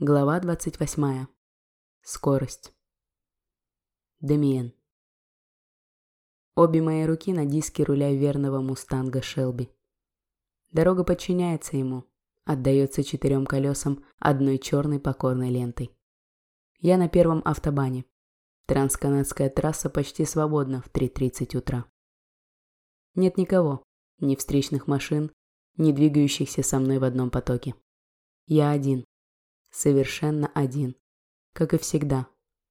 Глава 28. Скорость. Демиен. Обе мои руки на диске руля верного мустанга Шелби. Дорога подчиняется ему, отдается четырем колесам одной черной покорной лентой. Я на первом автобане. Трансканадская трасса почти свободна в 3.30 утра. Нет никого, ни встречных машин, ни двигающихся со мной в одном потоке. Я один совершенно один, как и всегда,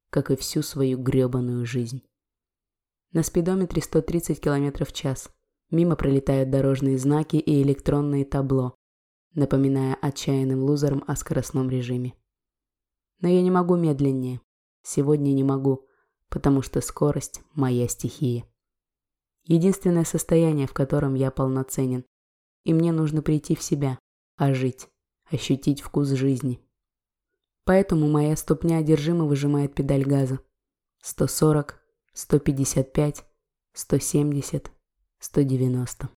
как и всю свою грёбаную жизнь. На спидометре 130 км в час. Мимо пролетают дорожные знаки и электронные табло, напоминая отчаянным лузерам о скоростном режиме. Но я не могу медленнее. Сегодня не могу, потому что скорость – моя стихия. Единственное состояние, в котором я полноценен. И мне нужно прийти в себя, ожить, ощутить вкус жизни. Поэтому моя ступня одержимо выжимает педаль газа. 140, 155, 170, 190.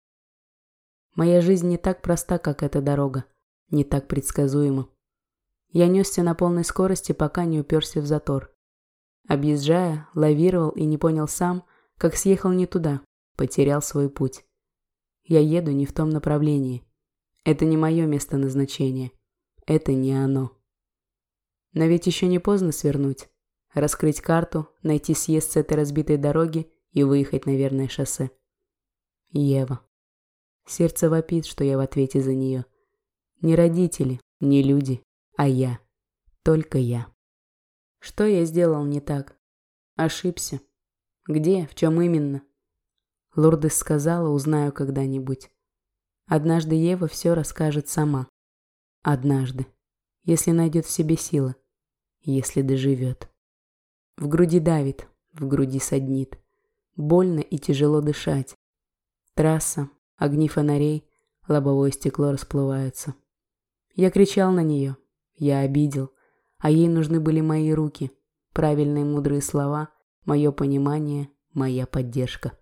Моя жизнь не так проста, как эта дорога, не так предсказуема. Я несся на полной скорости, пока не уперся в затор. Объезжая, лавировал и не понял сам, как съехал не туда, потерял свой путь. Я еду не в том направлении. Это не мое место назначения. Это не оно. Но ведь еще не поздно свернуть. Раскрыть карту, найти съезд с этой разбитой дороги и выехать на верное шоссе. Ева. Сердце вопит, что я в ответе за нее. Не родители, не люди, а я. Только я. Что я сделал не так? Ошибся. Где? В чем именно? Лурдес сказала, узнаю когда-нибудь. Однажды Ева все расскажет сама. Однажды. Если найдет в себе силы если доживет. В груди давит, в груди саднит. Больно и тяжело дышать. Трасса, огни фонарей, лобовое стекло расплываются. Я кричал на нее, я обидел, а ей нужны были мои руки, правильные мудрые слова, мое понимание, моя поддержка.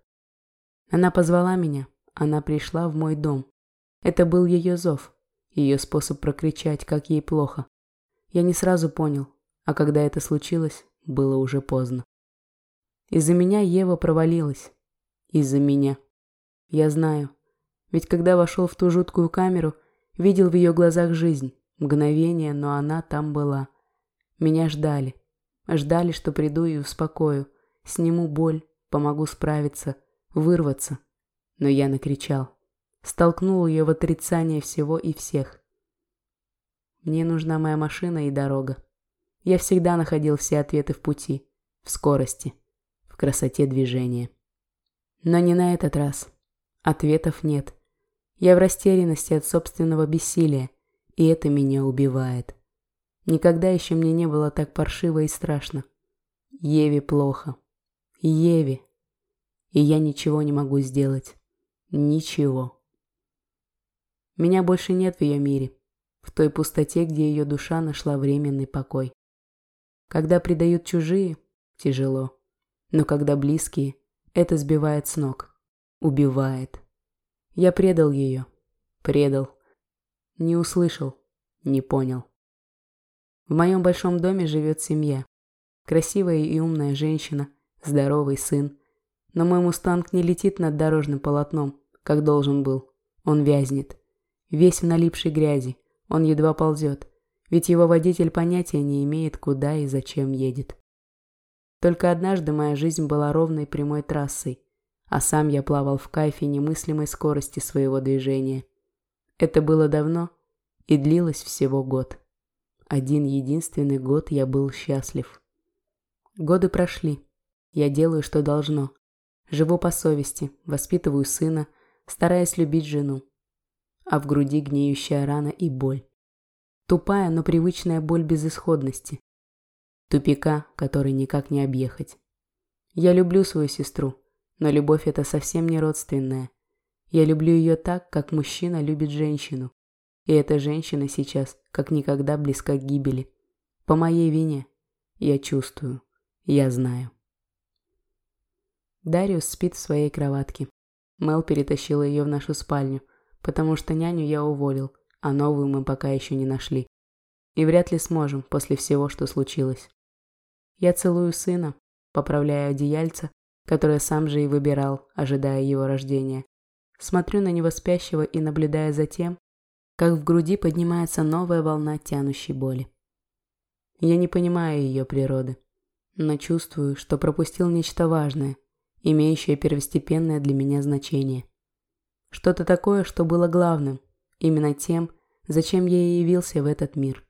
Она позвала меня, она пришла в мой дом. Это был ее зов, ее способ прокричать, как ей плохо. Я не сразу понял, а когда это случилось, было уже поздно. Из-за меня Ева провалилась. Из-за меня. Я знаю. Ведь когда вошел в ту жуткую камеру, видел в ее глазах жизнь. Мгновение, но она там была. Меня ждали. Ждали, что приду и успокою. Сниму боль, помогу справиться, вырваться. Но я накричал. Столкнул ее в отрицание всего и всех. Мне нужна моя машина и дорога. Я всегда находил все ответы в пути, в скорости, в красоте движения. Но не на этот раз. Ответов нет. Я в растерянности от собственного бессилия, и это меня убивает. Никогда еще мне не было так паршиво и страшно. Еве плохо. Еве. И я ничего не могу сделать. Ничего. Меня больше нет в ее мире, в той пустоте, где ее душа нашла временный покой. Когда предают чужие, тяжело. Но когда близкие, это сбивает с ног. Убивает. Я предал ее. Предал. Не услышал. Не понял. В моем большом доме живет семья. Красивая и умная женщина, здоровый сын. Но мой мустанг не летит над дорожным полотном, как должен был. Он вязнет. Весь в налипшей грязи. Он едва ползет ведь его водитель понятия не имеет, куда и зачем едет. Только однажды моя жизнь была ровной прямой трассой, а сам я плавал в кайфе немыслимой скорости своего движения. Это было давно и длилось всего год. Один единственный год я был счастлив. Годы прошли. Я делаю, что должно. Живу по совести, воспитываю сына, стараясь любить жену. А в груди гниющая рана и боль. Тупая, но привычная боль безысходности. Тупика, который никак не объехать. Я люблю свою сестру, но любовь это совсем не родственная. Я люблю ее так, как мужчина любит женщину. И эта женщина сейчас как никогда близка к гибели. По моей вине. Я чувствую. Я знаю. Дариус спит в своей кроватке. Мел перетащила ее в нашу спальню, потому что няню я уволил – а новую мы пока еще не нашли. И вряд ли сможем после всего, что случилось. Я целую сына, поправляя одеяльце, которое сам же и выбирал, ожидая его рождения. Смотрю на него спящего и наблюдая за тем, как в груди поднимается новая волна тянущей боли. Я не понимаю ее природы, но чувствую, что пропустил нечто важное, имеющее первостепенное для меня значение. Что-то такое, что было главным, именно тем, зачем я и явился в этот мир.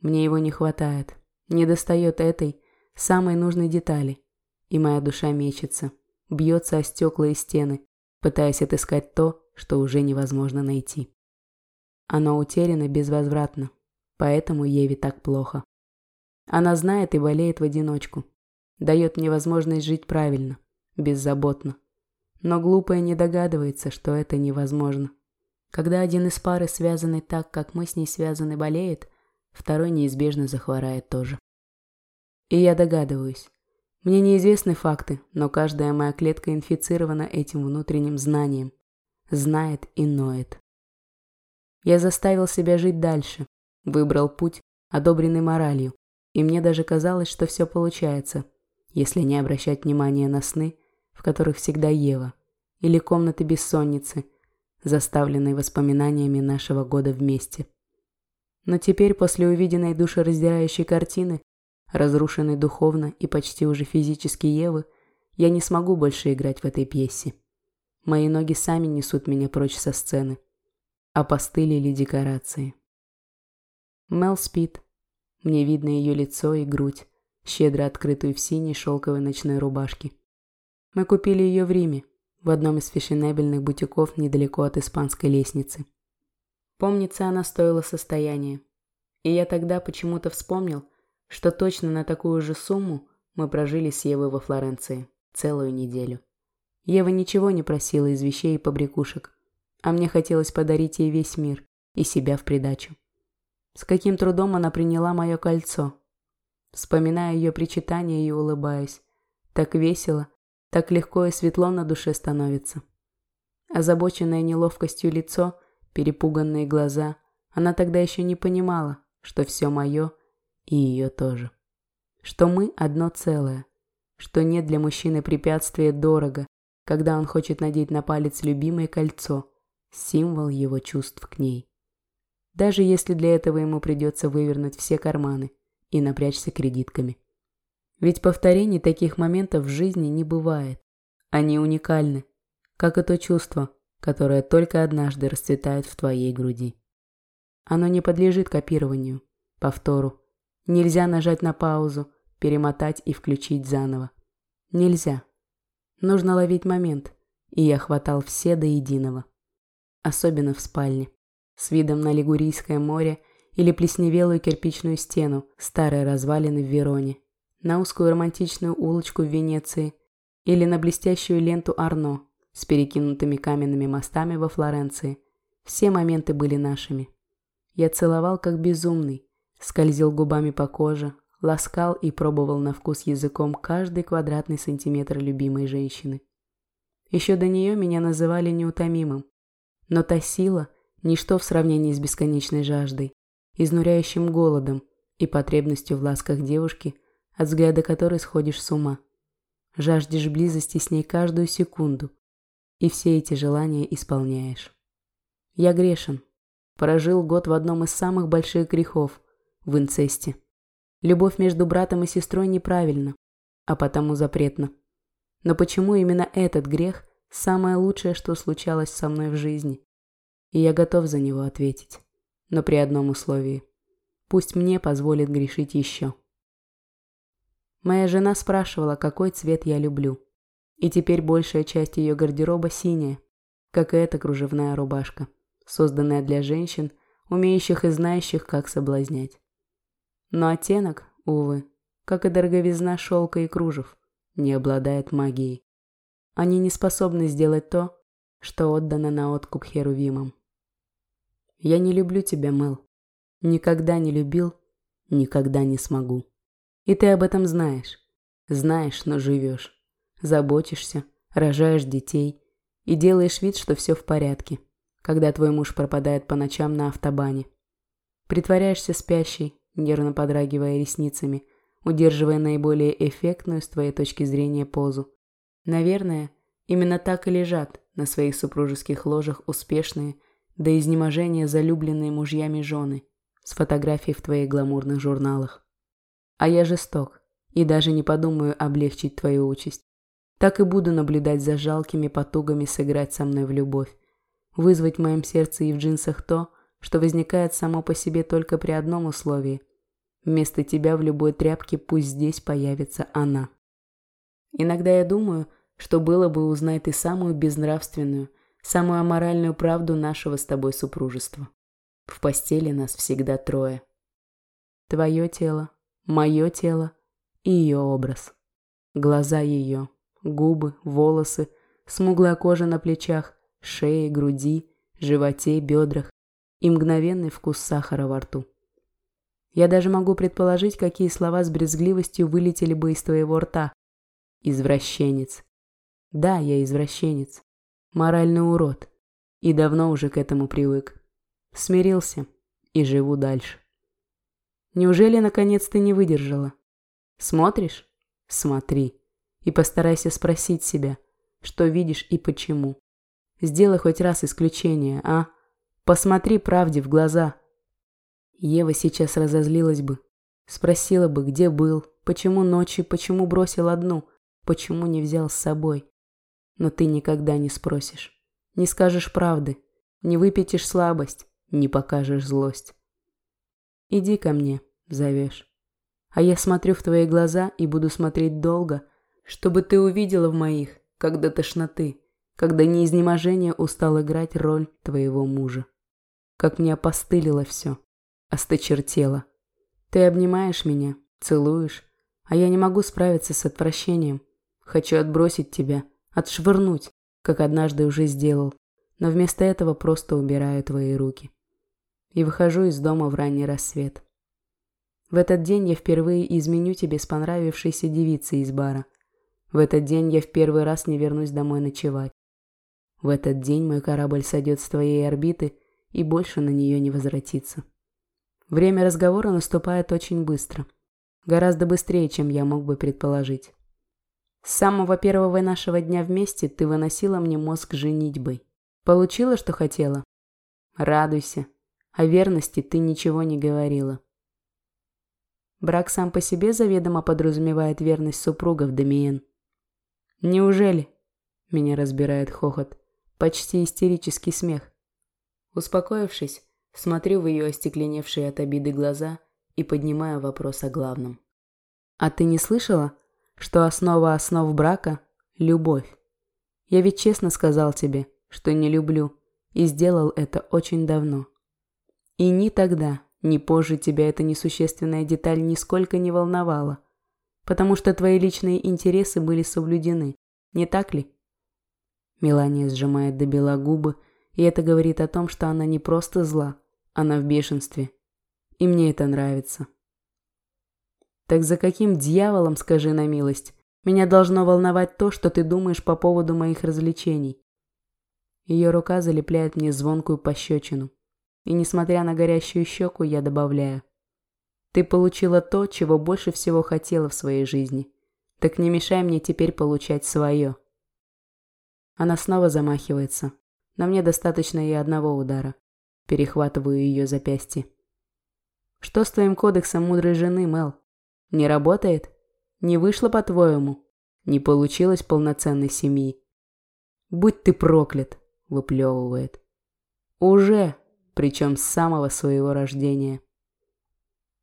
Мне его не хватает, не достает этой, самой нужной детали, и моя душа мечется, бьется о стекла и стены, пытаясь отыскать то, что уже невозможно найти. Оно утеряно безвозвратно, поэтому Еве так плохо. Она знает и болеет в одиночку, дает мне возможность жить правильно, беззаботно. Но глупая не догадывается, что это невозможно. Когда один из пары, связанный так, как мы с ней связаны, болеет, второй неизбежно захворает тоже. И я догадываюсь. Мне неизвестны факты, но каждая моя клетка инфицирована этим внутренним знанием. Знает и ноет. Я заставил себя жить дальше, выбрал путь, одобренный моралью, и мне даже казалось, что все получается, если не обращать внимания на сны, в которых всегда Ева, или комнаты бессонницы, заставленные воспоминаниями нашего года вместе. Но теперь, после увиденной душераздирающей картины, разрушенной духовно и почти уже физически Евы, я не смогу больше играть в этой пьесе. Мои ноги сами несут меня прочь со сцены опостылили декорации. Мел спит. Мне видно ее лицо и грудь, щедро открытую в синей шелковой ночной рубашке. Мы купили ее в Риме, в одном из фешенебельных бутиков недалеко от испанской лестницы. Помнится, она стоила состояние. И я тогда почему-то вспомнил, что точно на такую же сумму мы прожили с Евой во Флоренции целую неделю. Ева ничего не просила из вещей и побрякушек, а мне хотелось подарить ей весь мир и себя в придачу. С каким трудом она приняла мое кольцо. Вспоминая ее причитание и улыбаясь. Так весело, так легко и светло на душе становится. Озабоченное неловкостью лицо, перепуганные глаза, она тогда еще не понимала, что все мое и ее тоже. Что мы одно целое, что нет для мужчины препятствия дорого, когда он хочет надеть на палец любимое кольцо – символ его чувств к ней. Даже если для этого ему придется вывернуть все карманы и напрячься кредитками. Ведь повторений таких моментов в жизни не бывает. Они уникальны, как и то чувство, которое только однажды расцветает в твоей груди. Оно не подлежит копированию, повтору. Нельзя нажать на паузу, перемотать и включить заново. Нельзя. Нужно ловить момент, и я хватал все до единого особенно в спальне, с видом на Лигурийское море или плесневелую кирпичную стену старой развалины в Вероне, на узкую романтичную улочку Венеции или на блестящую ленту Арно с перекинутыми каменными мостами во Флоренции. Все моменты были нашими. Я целовал как безумный, скользил губами по коже, ласкал и пробовал на вкус языком каждый квадратный сантиметр любимой женщины. Еще до нее меня называли неутомимым, но та сила – ничто в сравнении с бесконечной жаждой, изнуряющим голодом и потребностью в ласках девушки, от взгляда которой сходишь с ума. Жаждешь близости с ней каждую секунду, и все эти желания исполняешь. Я грешен. Прожил год в одном из самых больших грехов – в инцесте. Любовь между братом и сестрой неправильна, а потому запретна. Но почему именно этот грех Самое лучшее, что случалось со мной в жизни. И я готов за него ответить. Но при одном условии. Пусть мне позволит грешить еще. Моя жена спрашивала, какой цвет я люблю. И теперь большая часть ее гардероба синяя, как и эта кружевная рубашка, созданная для женщин, умеющих и знающих, как соблазнять. Но оттенок, увы, как и дороговизна шелка и кружев, не обладает магией. Они не способны сделать то, что отдано на откуп херувимам. Я не люблю тебя, Мэл. Никогда не любил, никогда не смогу. И ты об этом знаешь. Знаешь, но живешь. Заботишься, рожаешь детей и делаешь вид, что все в порядке, когда твой муж пропадает по ночам на автобане. Притворяешься спящей, нервно подрагивая ресницами, удерживая наиболее эффектную с твоей точки зрения позу. Наверное, именно так и лежат на своих супружеских ложах успешные, до изнеможения залюбленные мужьями жены с фотографией в твоих гламурных журналах. А я жесток и даже не подумаю облегчить твою участь. Так и буду наблюдать за жалкими потугами сыграть со мной в любовь, вызвать в моем сердце и в джинсах то, что возникает само по себе только при одном условии. Вместо тебя в любой тряпке пусть здесь появится она. Иногда я думаю, что было бы узнать ты самую безнравственную, самую аморальную правду нашего с тобой супружества. В постели нас всегда трое. Твое тело, мое тело и ее образ. Глаза ее, губы, волосы, смуглая кожа на плечах, шее, груди, животе, бедрах, и мгновенный вкус сахара во рту. Я даже могу предположить, какие слова с брезгливостью вылетели бы из твоего рта. Извращенец. Да, я извращенец. Моральный урод. И давно уже к этому привык. Смирился и живу дальше. Неужели наконец ты не выдержала? Смотришь? Смотри. И постарайся спросить себя, что видишь и почему. Сделай хоть раз исключение, а? Посмотри правде в глаза. Ева сейчас разозлилась бы. Спросила бы, где был, почему ночью, почему бросил одну, почему не взял с собой. Но ты никогда не спросишь. Не скажешь правды, не выпятишь слабость, не покажешь злость. Иди ко мне, зовешь. А я смотрю в твои глаза и буду смотреть долго, чтобы ты увидела в моих, когда тошноты, когда неизнеможение устал играть роль твоего мужа как мне опостылило все, осточертело. Ты обнимаешь меня, целуешь, а я не могу справиться с отвращением. Хочу отбросить тебя, отшвырнуть, как однажды уже сделал, но вместо этого просто убираю твои руки. И выхожу из дома в ранний рассвет. В этот день я впервые изменю тебе с понравившейся девицей из бара. В этот день я в первый раз не вернусь домой ночевать. В этот день мой корабль сойдет с твоей орбиты и больше на нее не возвратиться. Время разговора наступает очень быстро. Гораздо быстрее, чем я мог бы предположить. С самого первого нашего дня вместе ты выносила мне мозг женитьбой. Получила, что хотела? Радуйся. О верности ты ничего не говорила. Брак сам по себе заведомо подразумевает верность супругов, Дамиен. Неужели? Меня разбирает хохот. Почти истерический смех. Успокоившись, смотрю в ее остекленевшие от обиды глаза и поднимаю вопрос о главном. «А ты не слышала, что основа основ брака – любовь? Я ведь честно сказал тебе, что не люблю, и сделал это очень давно. И ни тогда, ни позже тебя эта несущественная деталь нисколько не волновала, потому что твои личные интересы были соблюдены, не так ли?» Мелания сжимает до бела губы и это говорит о том, что она не просто зла, она в бешенстве. И мне это нравится. Так за каким дьяволом, скажи на милость, меня должно волновать то, что ты думаешь по поводу моих развлечений? Ее рука залепляет мне звонкую пощечину. И несмотря на горящую щеку, я добавляю. Ты получила то, чего больше всего хотела в своей жизни. Так не мешай мне теперь получать свое. Она снова замахивается, но мне достаточно и одного удара. Перехватываю ее запястье. Что с твоим кодексом мудрой жены, Мел? Не работает? Не вышло, по-твоему? Не получилось полноценной семьи? Будь ты проклят, выплевывает. Уже, причем с самого своего рождения.